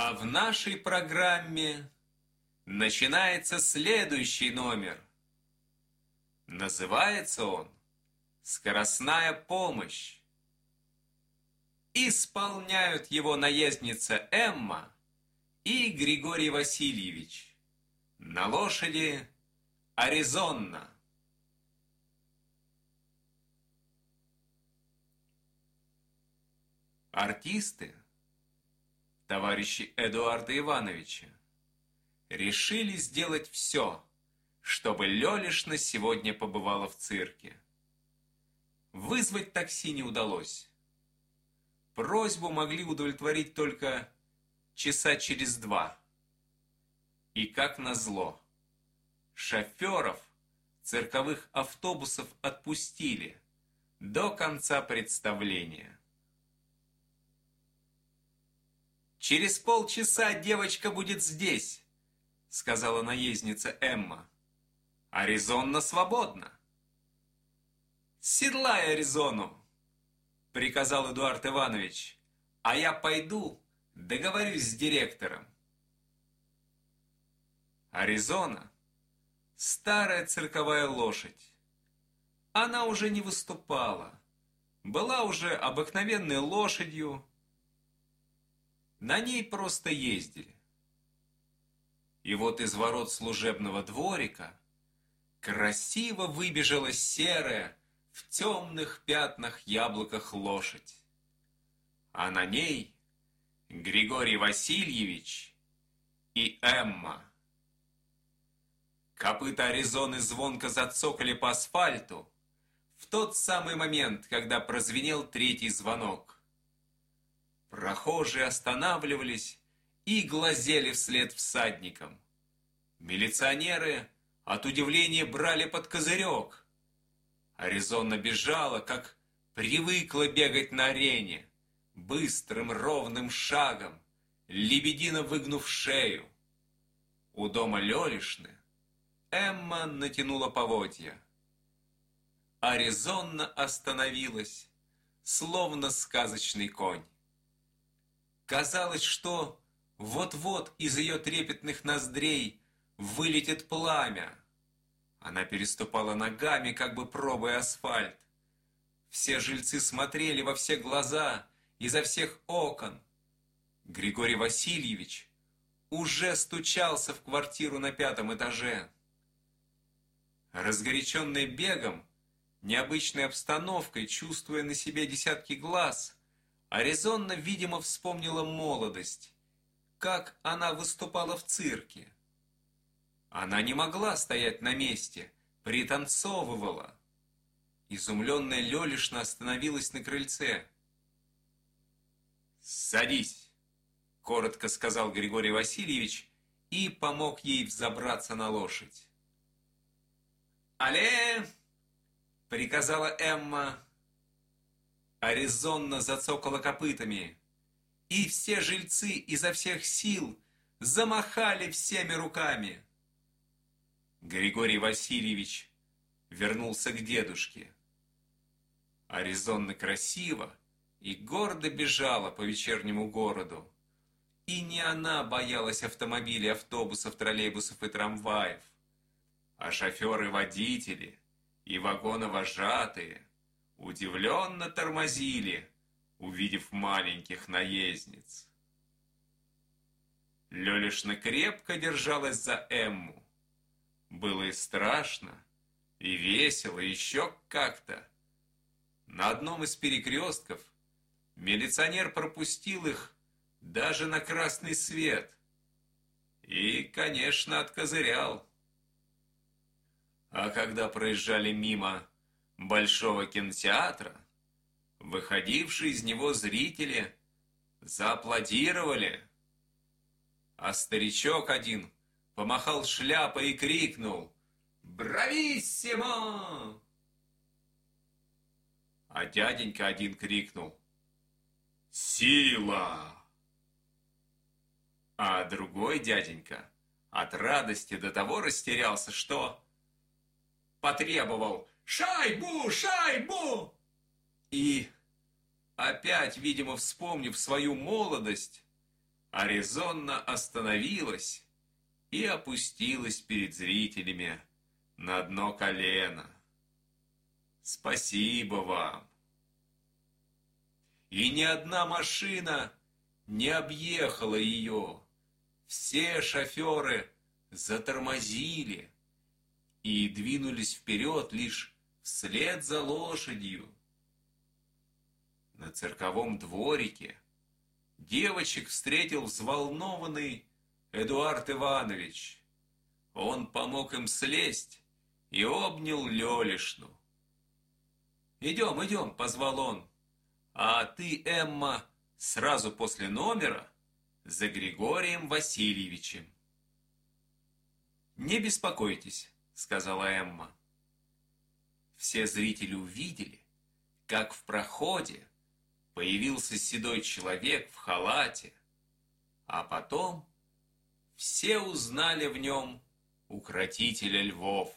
А в нашей программе начинается следующий номер. Называется он «Скоростная помощь». Исполняют его наездница Эмма и Григорий Васильевич на лошади Аризонна. Артисты, товарищи Эдуарда Ивановича, решили сделать все, чтобы Лелишна сегодня побывала в цирке. Вызвать такси не удалось. Просьбу могли удовлетворить только часа через два. И как назло, шоферов цирковых автобусов отпустили до конца представления. «Через полчаса девочка будет здесь», — сказала наездница Эмма. «Аризонна свободна». «Седлай Аризону», — приказал Эдуард Иванович, «а я пойду договорюсь с директором». Аризона — старая цирковая лошадь. Она уже не выступала, была уже обыкновенной лошадью, на ней просто ездили. И вот из ворот служебного дворика красиво выбежала серая в темных пятнах яблоках лошадь. А на ней Григорий Васильевич и Эмма. Копыта Аризоны звонко зацокали по асфальту в тот самый момент, когда прозвенел третий звонок. Прохожие останавливались и глазели вслед всадникам. Милиционеры от удивления брали под козырек. Аризона бежала, как привыкла бегать на арене, быстрым ровным шагом, лебедино выгнув шею. У дома Лелишны Эмма натянула поводья. Аризона остановилась, словно сказочный конь. Казалось, что вот-вот из ее трепетных ноздрей вылетит пламя. Она переступала ногами, как бы пробуя асфальт. Все жильцы смотрели во все глаза, изо всех окон. Григорий Васильевич уже стучался в квартиру на пятом этаже. Разгоряченный бегом, необычной обстановкой, чувствуя на себе десятки глаз – Аризонна, видимо, вспомнила молодость, как она выступала в цирке. Она не могла стоять на месте, пританцовывала. Изумленная Лелишна остановилась на крыльце. «Садись!» – коротко сказал Григорий Васильевич и помог ей взобраться на лошадь. «Але!» – приказала Эмма Аризонна зацокала копытами, и все жильцы изо всех сил замахали всеми руками. Григорий Васильевич вернулся к дедушке. Аризонна красиво и гордо бежала по вечернему городу. И не она боялась автомобилей, автобусов, троллейбусов и трамваев, а шоферы-водители и вагоновожатые – удивленно тормозили, увидев маленьких наездниц. Лелишна крепко держалась за Эмму. Было и страшно, и весело, еще как-то. На одном из перекрестков милиционер пропустил их даже на красный свет. И, конечно, откозырял. А когда проезжали мимо Большого кинотеатра, выходившие из него зрители зааплодировали. А старичок один помахал шляпой и крикнул «Брависсимо!» А дяденька один крикнул «Сила!» А другой дяденька от радости до того растерялся, что потребовал Шайбу! Шайбу!» И, опять, видимо, вспомнив свою молодость, а резонно остановилась и опустилась перед зрителями на дно колено. Спасибо вам. И ни одна машина не объехала ее. Все шоферы затормозили и двинулись вперед лишь вслед за лошадью. На цирковом дворике девочек встретил взволнованный Эдуард Иванович. Он помог им слезть и обнял Лелишну. «Идем, идем», — позвал он. «А ты, Эмма, сразу после номера за Григорием Васильевичем». «Не беспокойтесь», — сказала Эмма. Все зрители увидели, как в проходе появился седой человек в халате, а потом все узнали в нем укротителя львов.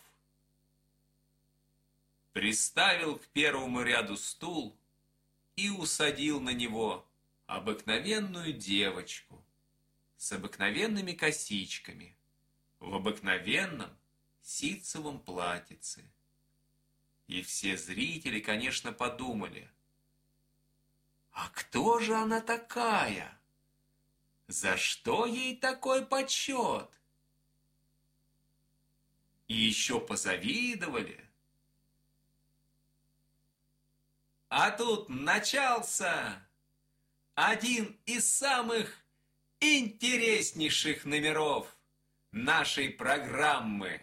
Приставил к первому ряду стул и усадил на него обыкновенную девочку с обыкновенными косичками в обыкновенном ситцевом платьице. И все зрители, конечно, подумали, а кто же она такая? За что ей такой почет? И еще позавидовали. А тут начался один из самых интереснейших номеров нашей программы.